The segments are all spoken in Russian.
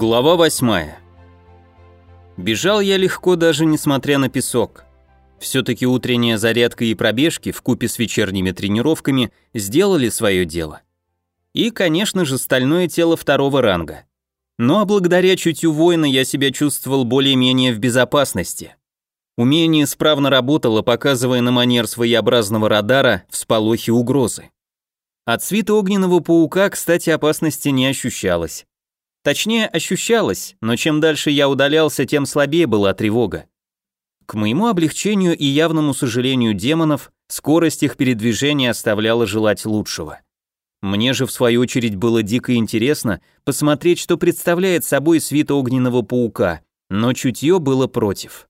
Глава восьмая. Бежал я легко, даже несмотря на песок. Все-таки утренняя зарядка и пробежки в купе с вечерними тренировками сделали свое дело. И, конечно же, стальное тело второго ранга. Но благодаря чутью воина я себя чувствовал более-менее в безопасности. Умение справно работало, показывая на манер своеобразного радара всполохи угрозы. От свита огненного паука, кстати, опасности не ощущалось. Точнее, ощущалось, но чем дальше я удалялся, тем слабее была тревога. К моему облегчению и явному сожалению демонов, скорость их передвижения оставляла желать лучшего. Мне же, в свою очередь, было дико интересно посмотреть, что представляет собой свит огненного паука, но чутье было против.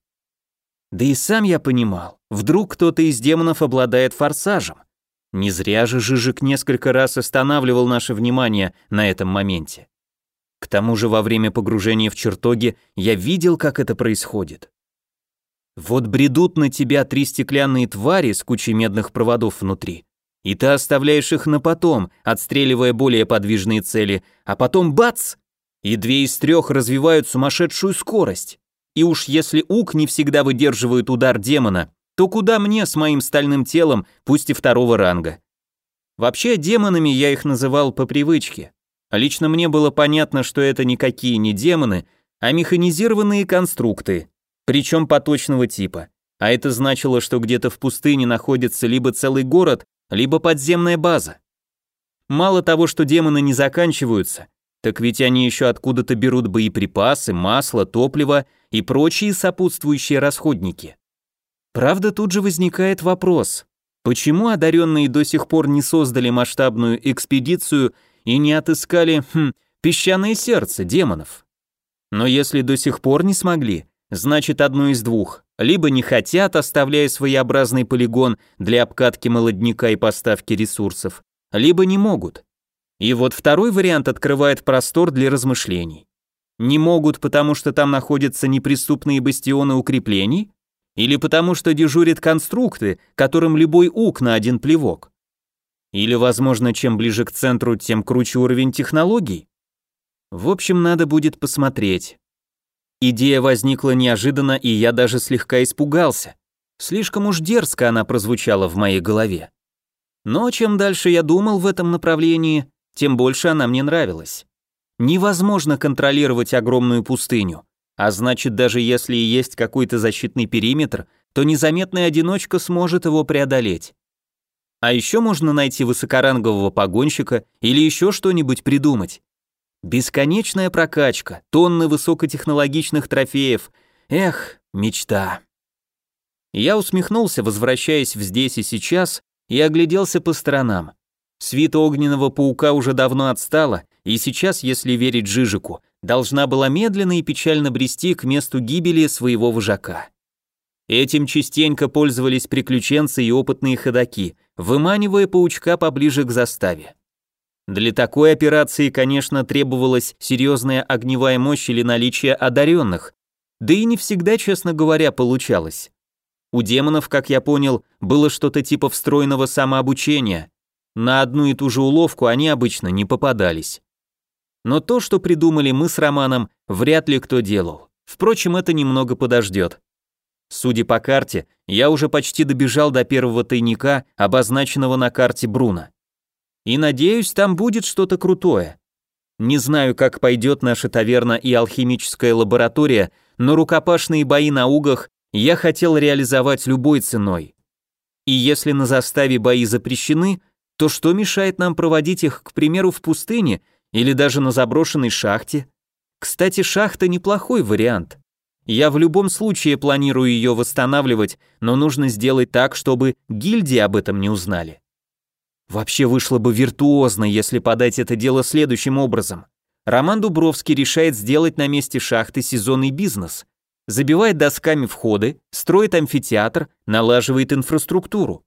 Да и сам я понимал, вдруг кто-то из демонов обладает форсажем. Не зря же Жижик несколько раз останавливал наше внимание на этом моменте. К тому же во время погружения в чертоги я видел, как это происходит. Вот бредут на тебя три стеклянные твари с кучей медных проводов внутри, и ты оставляешь их на потом, отстреливая более подвижные цели, а потом бац! И две из трех развивают сумасшедшую скорость. И уж если ук не всегда выдерживает удар демона, то куда мне с моим стальным телом, пусть и второго ранга? Вообще демонами я их называл по привычке. Лично мне было понятно, что это никакие не демоны, а механизированные конструкты, причем поточного типа. А это значило, что где-то в пустыне находится либо целый город, либо подземная база. Мало того, что демоны не заканчиваются, так ведь они еще откуда-то берут боеприпасы, масло, топливо и прочие сопутствующие расходники. Правда, тут же возникает вопрос, почему одаренные до сих пор не создали масштабную экспедицию и не отыскали, хм, песчаное сердце демонов. Но если до сих пор не смогли, значит одно из двух. Либо не хотят, оставляя своеобразный полигон для обкатки молодняка и поставки ресурсов, либо не могут. И вот второй вариант открывает простор для размышлений. Не могут, потому что там находятся неприступные бастионы укреплений? Или потому что дежурят конструкты, которым любой ук на один плевок? Или, возможно, чем ближе к центру, тем круче уровень технологий? В общем, надо будет посмотреть. Идея возникла неожиданно, и я даже слегка испугался. Слишком уж дерзко она прозвучала в моей голове. Но чем дальше я думал в этом направлении, тем больше она мне нравилась. Невозможно контролировать огромную пустыню, а значит, даже если и есть какой-то защитный периметр, то незаметный одиночка сможет его преодолеть. А еще можно найти высокорангового погонщика или еще что-нибудь придумать. Бесконечная прокачка, тонны высокотехнологичных трофеев. Эх, мечта. Я усмехнулся, возвращаясь в здесь и сейчас, и огляделся по сторонам. Свита огненного паука уже давно отстала, и сейчас, если верить Жижику, должна была медленно и печально брести к месту гибели своего вожака. Этим частенько пользовались приключенцы и опытные ходаки, выманивая паучка поближе к заставе. Для такой операции, конечно, требовалась серьезная огневая мощь или наличие одаренных, да и не всегда, честно говоря, получалось. У демонов, как я понял, было что-то типа встроенного самообучения. На одну и ту же уловку они обычно не попадались. Но то, что придумали мы с Романом, вряд ли кто делал. Впрочем, это немного подождет. Судя по карте, я уже почти добежал до первого тайника, обозначенного на карте Бруно. И надеюсь, там будет что-то крутое. Не знаю, как пойдет наша таверна и алхимическая лаборатория, но рукопашные бои на угах я хотел реализовать любой ценой. И если на заставе бои запрещены, то что мешает нам проводить их, к примеру, в пустыне или даже на заброшенной шахте? Кстати, шахта неплохой вариант. Я в любом случае планирую ее восстанавливать, но нужно сделать так, чтобы гильдии об этом не узнали. Вообще вышло бы виртуозно, если подать это дело следующим образом. Роман Дубровский решает сделать на месте шахты сезонный бизнес. Забивает досками входы, строит амфитеатр, налаживает инфраструктуру.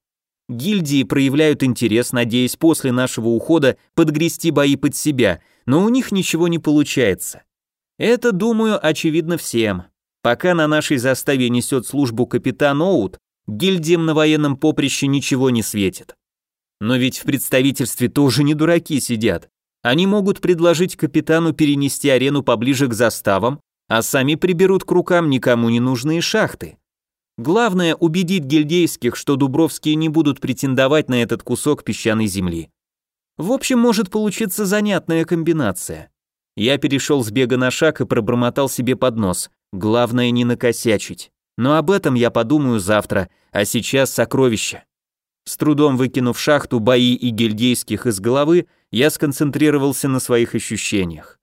Гильдии проявляют интерес, надеясь после нашего ухода подгрести бои под себя, но у них ничего не получается. Это, думаю, очевидно всем. Пока на нашей заставе несет службу капитан Оут, гильдиям на военном поприще ничего не светит. Но ведь в представительстве тоже не дураки сидят. Они могут предложить капитану перенести арену поближе к заставам, а сами приберут к рукам никому не нужные шахты. Главное убедить гильдейских, что дубровские не будут претендовать на этот кусок песчаной земли. В общем, может получиться занятная комбинация. Я перешел с бега на шаг и пробормотал себе под нос. Главное не накосячить. Но об этом я подумаю завтра, а сейчас сокровища. С трудом выкинув шахту, бои и гильдейских из головы, я сконцентрировался на своих ощущениях.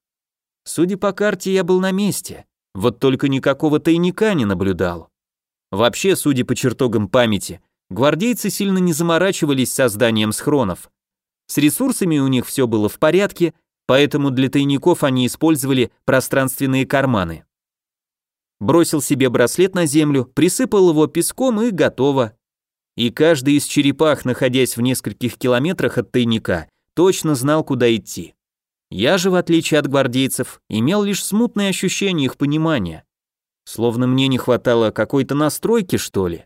Судя по карте, я был на месте, вот только никакого тайника не наблюдал. Вообще, судя по чертогам памяти, гвардейцы сильно не заморачивались созданием схронов. С ресурсами у них все было в порядке, поэтому для тайников они использовали пространственные карманы. Бросил себе браслет на землю, присыпал его песком и готово. И каждый из черепах, находясь в нескольких километрах от тайника, точно знал, куда идти. Я же, в отличие от гвардейцев, имел лишь смутное ощущение их понимания. Словно мне не хватало какой-то настройки, что ли.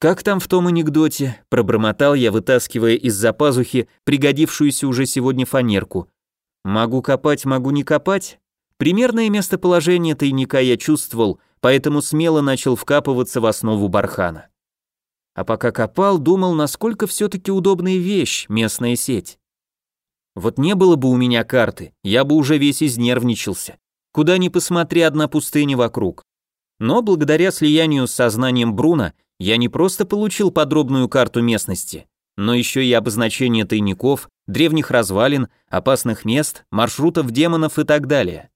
«Как там в том анекдоте?» – пробормотал я, вытаскивая из-за пазухи пригодившуюся уже сегодня фанерку. «Могу копать, могу не копать?» Примерное местоположение тайника я чувствовал, поэтому смело начал вкапываться в основу бархана. А пока копал, думал, насколько все-таки удобная вещь местная сеть. Вот не было бы у меня карты, я бы уже весь изнервничался. Куда ни посмотри, одна пустыня вокруг. Но благодаря слиянию с сознанием Бруна я не просто получил подробную карту местности, но еще и обозначение тайников, древних развалин, опасных мест, маршрутов демонов и так далее.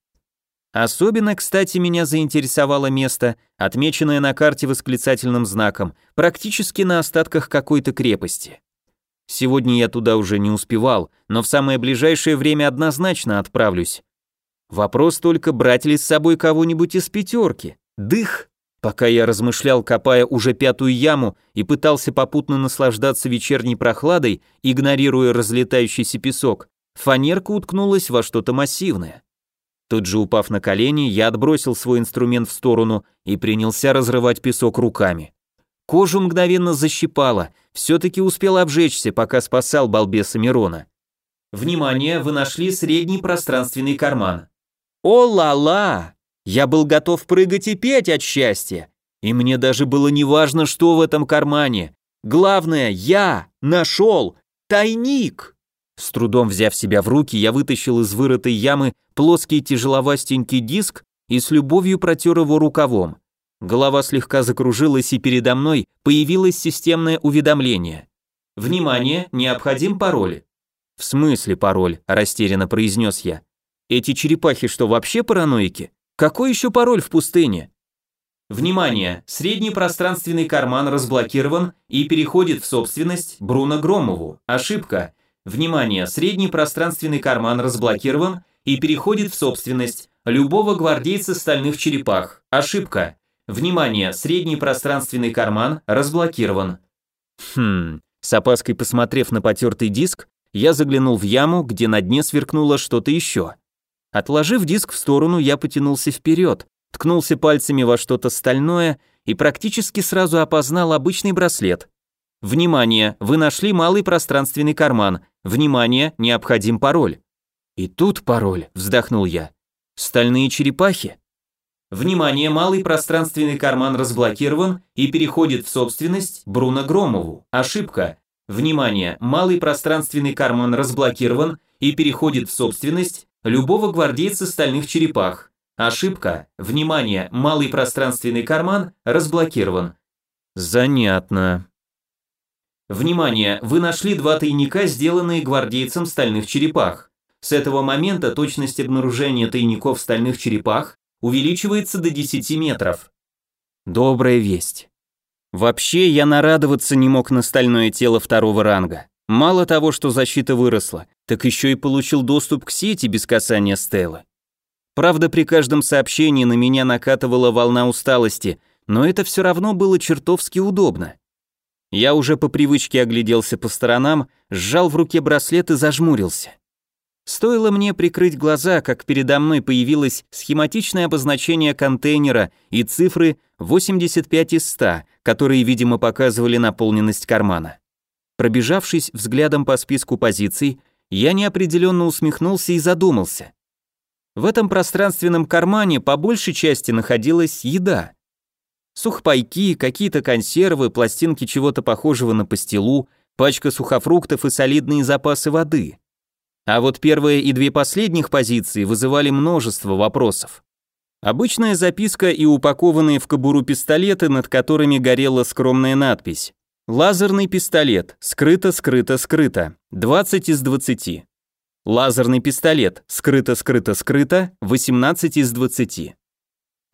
Особенно, кстати, меня заинтересовало место, отмеченное на карте восклицательным знаком, практически на остатках какой-то крепости. Сегодня я туда уже не успевал, но в самое ближайшее время однозначно отправлюсь. Вопрос только, брать ли с собой кого-нибудь из пятерки. Дых! Пока я размышлял, копая уже пятую яму и пытался попутно наслаждаться вечерней прохладой, игнорируя разлетающийся песок, фанерка уткнулась во что-то массивное. Тут же упав на колени, я отбросил свой инструмент в сторону и принялся разрывать песок руками. Кожу мгновенно защипало, все-таки успел обжечься, пока спасал балбеса Мирона. Внимание, вы нашли средний пространственный карман. О-ла-ла! Я был готов прыгать и петь от счастья. И мне даже было неважно, что в этом кармане. Главное, я нашел тайник. С трудом взяв себя в руки, я вытащил из вырытой ямы плоский тяжеловастенький диск и с любовью протер его рукавом. Голова слегка закружилась, и передо мной появилось системное уведомление. «Внимание, необходим пароль». «В смысле пароль?» – растерянно произнес я. «Эти черепахи что, вообще параноики? Какой еще пароль в пустыне? Внимание! Средний пространственный карман разблокирован и переходит в собственность Бруно Громову. Ошибка. Внимание! Средний пространственный карман разблокирован и переходит в собственность любого гвардейца стальных черепах. Ошибка. Внимание! Средний пространственный карман разблокирован. Хм. С опаской посмотрев на потертый диск, я заглянул в яму, где на дне сверкнуло что-то еще. Отложив диск в сторону, я потянулся вперед, ткнулся пальцами во что-то стальное и практически сразу опознал обычный браслет. Внимание, вы нашли малый пространственный карман. Внимание, необходим пароль. И тут пароль, вздохнул я. Стальные черепахи? Внимание, малый пространственный карман разблокирован и переходит в собственность Бруно Громову. Ошибка. Внимание, малый пространственный карман разблокирован и переходит в собственность любого гвардейца стальных черепах. Ошибка. Внимание, малый пространственный карман разблокирован. Занятно. Внимание, вы нашли два тайника, сделанные гвардейцем стальных черепах. С этого момента точность обнаружения тайников стальных черепах увеличивается до 10 метров. Добрая весть. Вообще, я нарадоваться не мог на стальное тело второго ранга. Мало того, что защита выросла, так еще и получил доступ к сети без касания Стеллы. Правда, при каждом сообщении на меня накатывала волна усталости, но это все равно было чертовски удобно. Я уже по привычке огляделся по сторонам, сжал в руке браслет и зажмурился. Стоило мне прикрыть глаза, как передо мной появилось схематичное обозначение контейнера и цифры 85 из 100, которые, видимо, показывали наполненность кармана. Пробежавшись взглядом по списку позиций, я неопределенно усмехнулся и задумался. В этом пространственном кармане по большей части находилась еда. Сухпайки, какие-то консервы, пластинки чего-то похожего на пастилу, пачка сухофруктов и солидные запасы воды. А вот первые и две последних позиции вызывали множество вопросов. Обычная записка и упакованные в кобуру пистолеты, над которыми горела скромная надпись. Лазерный пистолет. Скрыто, скрыто, скрыто. 20 из 20. Лазерный пистолет. Скрыто, скрыто, скрыто. 18 из 20.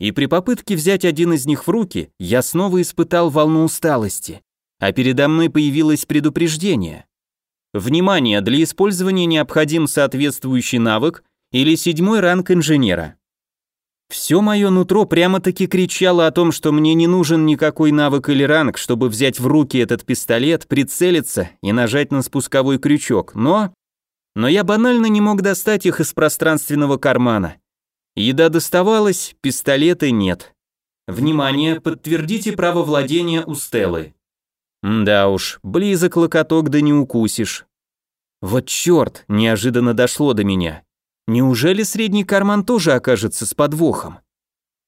И при попытке взять один из них в руки, я снова испытал волну усталости. А передо мной появилось предупреждение. Внимание, для использования необходим соответствующий навык или седьмой ранг инженера. Все мое нутро прямо-таки кричало о том, что мне не нужен никакой навык или ранг, чтобы взять в руки этот пистолет, прицелиться и нажать на спусковой крючок, но... Но я банально не мог достать их из пространственного кармана. Еда доставалась, пистолета нет. Внимание, подтвердите право владения у Стеллы. Да уж, близок локоток да не укусишь. Вот черт, неожиданно дошло до меня. Неужели средний карман тоже окажется с подвохом?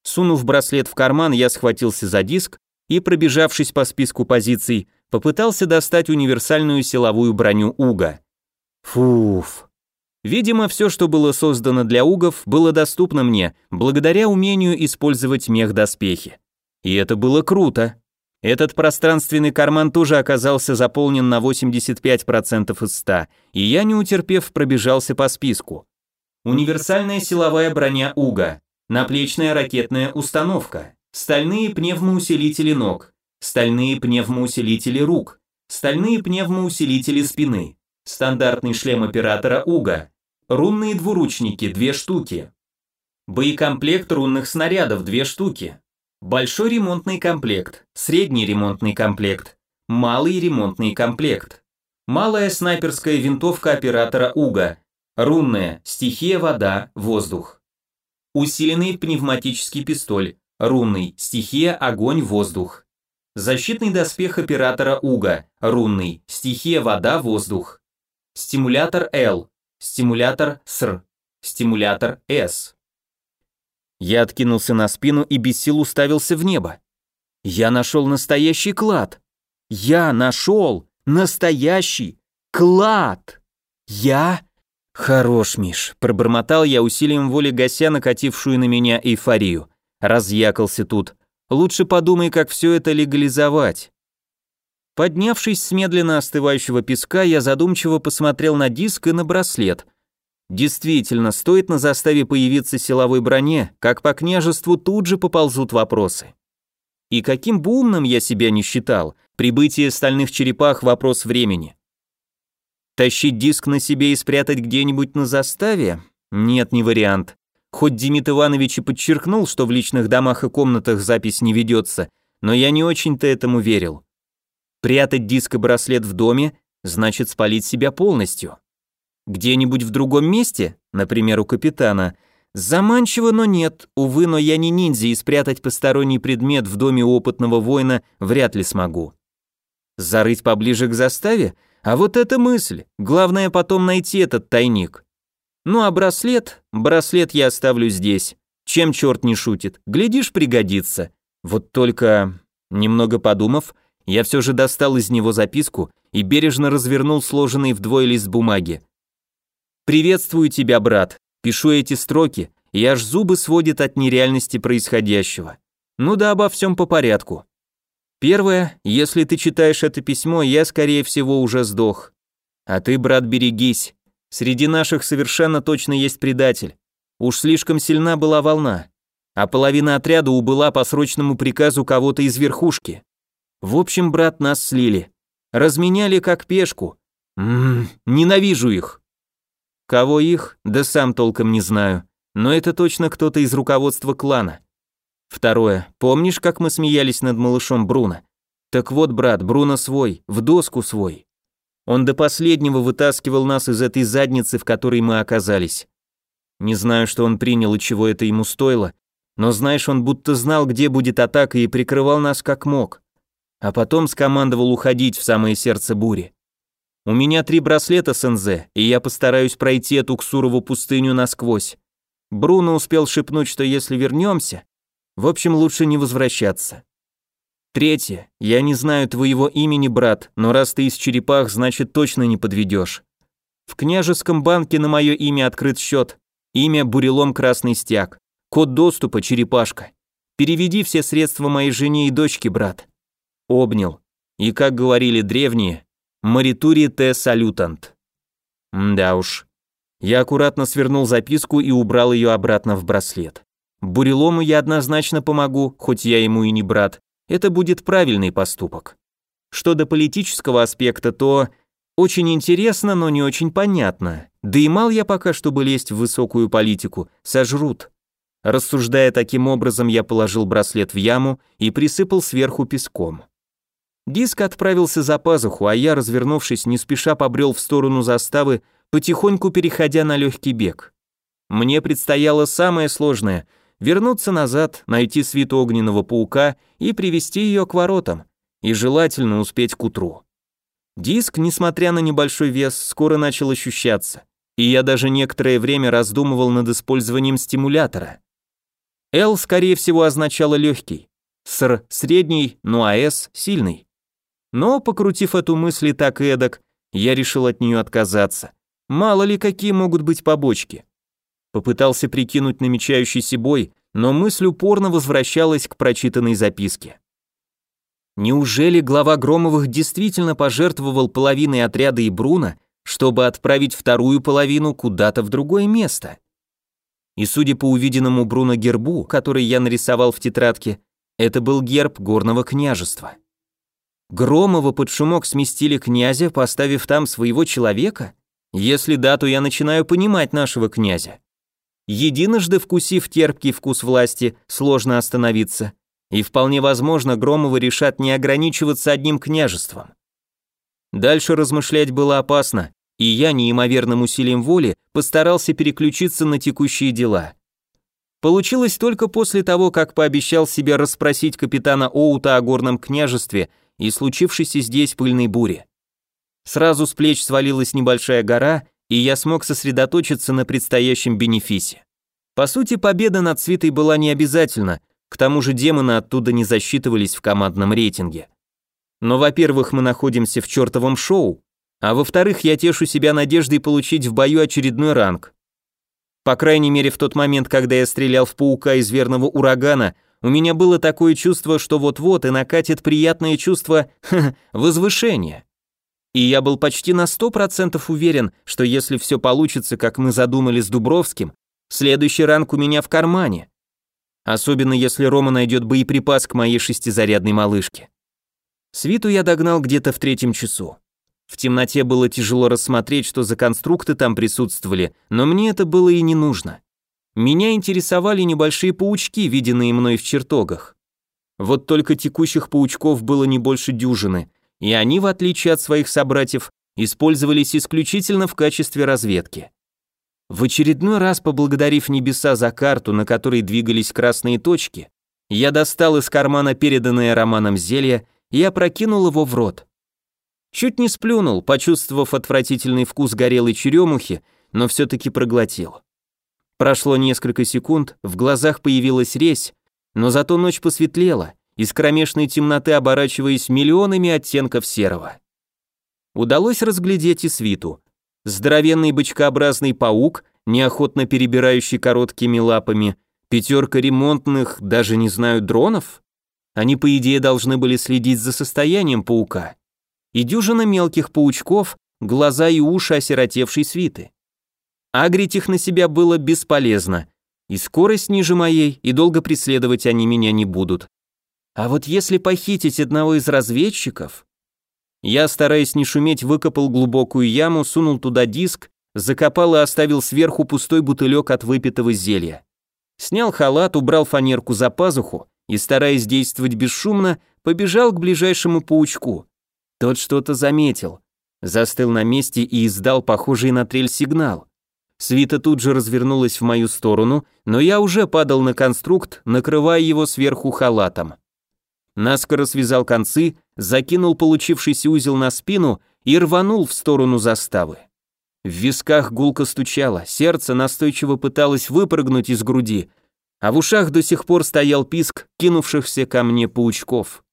Сунув браслет в карман, я схватился за диск и, пробежавшись по списку позиций, попытался достать универсальную силовую броню Уга. Фуф. Видимо, все, что было создано для угов, было доступно мне, благодаря умению использовать мех-доспехи. И это было круто. Этот пространственный карман тоже оказался заполнен на 85% из 100, и я, не утерпев, пробежался по списку. Универсальная силовая броня УГА, наплечная ракетная установка, стальные пневмоусилители ног, стальные пневмоусилители рук, стальные пневмоусилители спины, стандартный шлем оператора УГА, рунные двуручники 2 штуки, боекомплект рунных снарядов 2 штуки, большой ремонтный комплект, средний ремонтный комплект, малый ремонтный комплект, малая снайперская винтовка оператора УГА Рунная, стихия вода, воздух. Усиленный пневматический пистоль, рунный, стихия огонь, воздух. Защитный доспех оператора Уга, рунный, стихия вода, воздух. Стимулятор L, стимулятор СР, стимулятор С. Я откинулся на спину и без сил уставился в небо. Я нашел настоящий клад. Я нашел настоящий клад. Я «Хорош, Миш», — пробормотал я усилием воли гася накатившую на меня эйфорию. Разъякался тут. «Лучше подумай, как все это легализовать». Поднявшись с медленно остывающего песка, я задумчиво посмотрел на диск и на браслет. Действительно, стоит на заставе появиться силовой броне, как по княжеству тут же поползут вопросы. И каким бы умным я себя не считал, прибытие стальных черепах – вопрос времени. Тащить диск на себе и спрятать где-нибудь на заставе? Нет, не вариант. Хоть Демид Иванович и подчеркнул, что в личных домах и комнатах запись не ведется, но я не очень-то этому верил. Прятать диск и браслет в доме значит спалить себя полностью. Где-нибудь в другом месте, например, у капитана, заманчиво, но нет, увы, но я не ниндзя и спрятать посторонний предмет в доме опытного воина вряд ли смогу. Зарыть поближе к заставе? А вот эта мысль. Главное потом найти этот тайник. Ну а браслет? Браслет я оставлю здесь. Чем черт не шутит? Глядишь, пригодится. Вот только... Немного подумав, я все же достал из него записку и бережно развернул сложенный вдвое лист бумаги. «Приветствую тебя, брат. Пишу эти строки, и аж зубы сводит от нереальности происходящего. Ну да обо всем по порядку. Первое, если ты читаешь это письмо, я, скорее всего, уже сдох. А ты, брат, берегись. Среди наших совершенно точно есть предатель. Уж слишком сильна была волна. А половина отряда убыла по срочному приказу кого-то из верхушки. В общем, брат, нас слили. Разменяли как пешку. Ммм, ненавижу их. Кого их? Да сам толком не знаю. Но это точно кто-то из руководства клана. Второе. Помнишь, как мы смеялись над малышом Бруно? Так вот, брат, Бруно свой, в доску свой. Он до последнего вытаскивал нас из этой задницы, в которой мы оказались. Не знаю, что он принял и чего это ему стоило, но знаешь, он будто знал, где будет атака и прикрывал нас как мог. А потом скомандовал уходить в самое сердце бури. У меня три браслета с НЗ, и я постараюсь пройти эту Ксурову пустыню насквозь. Бруно успел шепнуть, что если вернемся, в общем, лучше не возвращаться. Третье. Я не знаю твоего имени, брат, но раз ты из черепах, значит точно не подведешь. В княжеском банке на мое имя открыт счет. Имя Бурелом Красный Стяг. Код доступа Черепашка. Переведи все средства моей жене и дочке, брат. Обнял. И, как говорили древние, Маритури те салютант. Да уж. Я аккуратно свернул записку и убрал ее обратно в браслет. Бурелому я однозначно помогу, хоть я ему и не брат. Это будет правильный поступок. Что до политического аспекта, то очень интересно, но не очень понятно. Да и мал я пока, чтобы лезть в высокую политику, сожрут. Рассуждая таким образом, я положил браслет в яму и присыпал сверху песком. Диск отправился за пазуху, а я, развернувшись, не спеша побрел в сторону заставы, потихоньку переходя на легкий бег. Мне предстояло самое сложное — вернуться назад, найти свиту огненного паука и привести ее к воротам, и желательно успеть к утру. Диск, несмотря на небольшой вес, скоро начал ощущаться, и я даже некоторое время раздумывал над использованием стимулятора. L, скорее всего, означало легкий, СР – средний, ну а S – сильный. Но, покрутив эту мысль и так эдак, я решил от нее отказаться. Мало ли какие могут быть побочки. Попытался прикинуть намечающийся бой, но мысль упорно возвращалась к прочитанной записке. Неужели глава Громовых действительно пожертвовал половиной отряда и Бруна, чтобы отправить вторую половину куда-то в другое место? И судя по увиденному Бруно гербу, который я нарисовал в тетрадке, это был герб горного княжества. Громова под шумок сместили князя, поставив там своего человека? Если да, то я начинаю понимать нашего князя. Единожды вкусив терпкий вкус власти, сложно остановиться – и вполне возможно, Громовы решат не ограничиваться одним княжеством. Дальше размышлять было опасно, и я неимоверным усилием воли постарался переключиться на текущие дела. Получилось только после того, как пообещал себе расспросить капитана Оута о горном княжестве и случившейся здесь пыльной буре. Сразу с плеч свалилась небольшая гора, и я смог сосредоточиться на предстоящем бенефисе. По сути, победа над Свитой была не обязательна, к тому же демоны оттуда не засчитывались в командном рейтинге. Но, во-первых, мы находимся в чертовом шоу, а во-вторых, я тешу себя надеждой получить в бою очередной ранг. По крайней мере, в тот момент, когда я стрелял в паука из верного урагана, у меня было такое чувство, что вот-вот и накатит приятное чувство возвышения. И я был почти на сто процентов уверен, что если все получится, как мы задумали с Дубровским, следующий ранг у меня в кармане. Особенно если Рома найдет боеприпас к моей шестизарядной малышке. Свиту я догнал где-то в третьем часу. В темноте было тяжело рассмотреть, что за конструкты там присутствовали, но мне это было и не нужно. Меня интересовали небольшие паучки, виденные мной в чертогах. Вот только текущих паучков было не больше дюжины, и они, в отличие от своих собратьев, использовались исключительно в качестве разведки. В очередной раз поблагодарив небеса за карту, на которой двигались красные точки, я достал из кармана переданное Романом зелье и опрокинул его в рот. Чуть не сплюнул, почувствовав отвратительный вкус горелой черемухи, но все-таки проглотил. Прошло несколько секунд, в глазах появилась резь, но зато ночь посветлела, из кромешной темноты оборачиваясь миллионами оттенков серого. Удалось разглядеть и свиту. Здоровенный бычкообразный паук, неохотно перебирающий короткими лапами, пятерка ремонтных, даже не знаю, дронов? Они, по идее, должны были следить за состоянием паука. И дюжина мелких паучков, глаза и уши осиротевшей свиты. Агрить их на себя было бесполезно, и скорость ниже моей, и долго преследовать они меня не будут. А вот если похитить одного из разведчиков... Я, стараясь не шуметь, выкопал глубокую яму, сунул туда диск, закопал и оставил сверху пустой бутылек от выпитого зелья. Снял халат, убрал фанерку за пазуху и, стараясь действовать бесшумно, побежал к ближайшему паучку. Тот что-то заметил, застыл на месте и издал похожий на трель сигнал. Свита тут же развернулась в мою сторону, но я уже падал на конструкт, накрывая его сверху халатом. Наскоро связал концы, закинул получившийся узел на спину и рванул в сторону заставы. В висках гулко стучало, сердце настойчиво пыталось выпрыгнуть из груди, а в ушах до сих пор стоял писк кинувшихся ко мне паучков.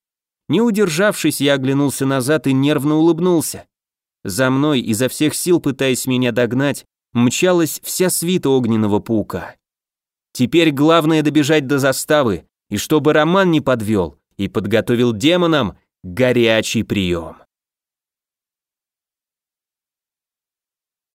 Не удержавшись, я оглянулся назад и нервно улыбнулся. За мной, изо всех сил пытаясь меня догнать, мчалась вся свита огненного паука. Теперь главное добежать до заставы, и чтобы Роман не подвел, и подготовил демонам горячий прием.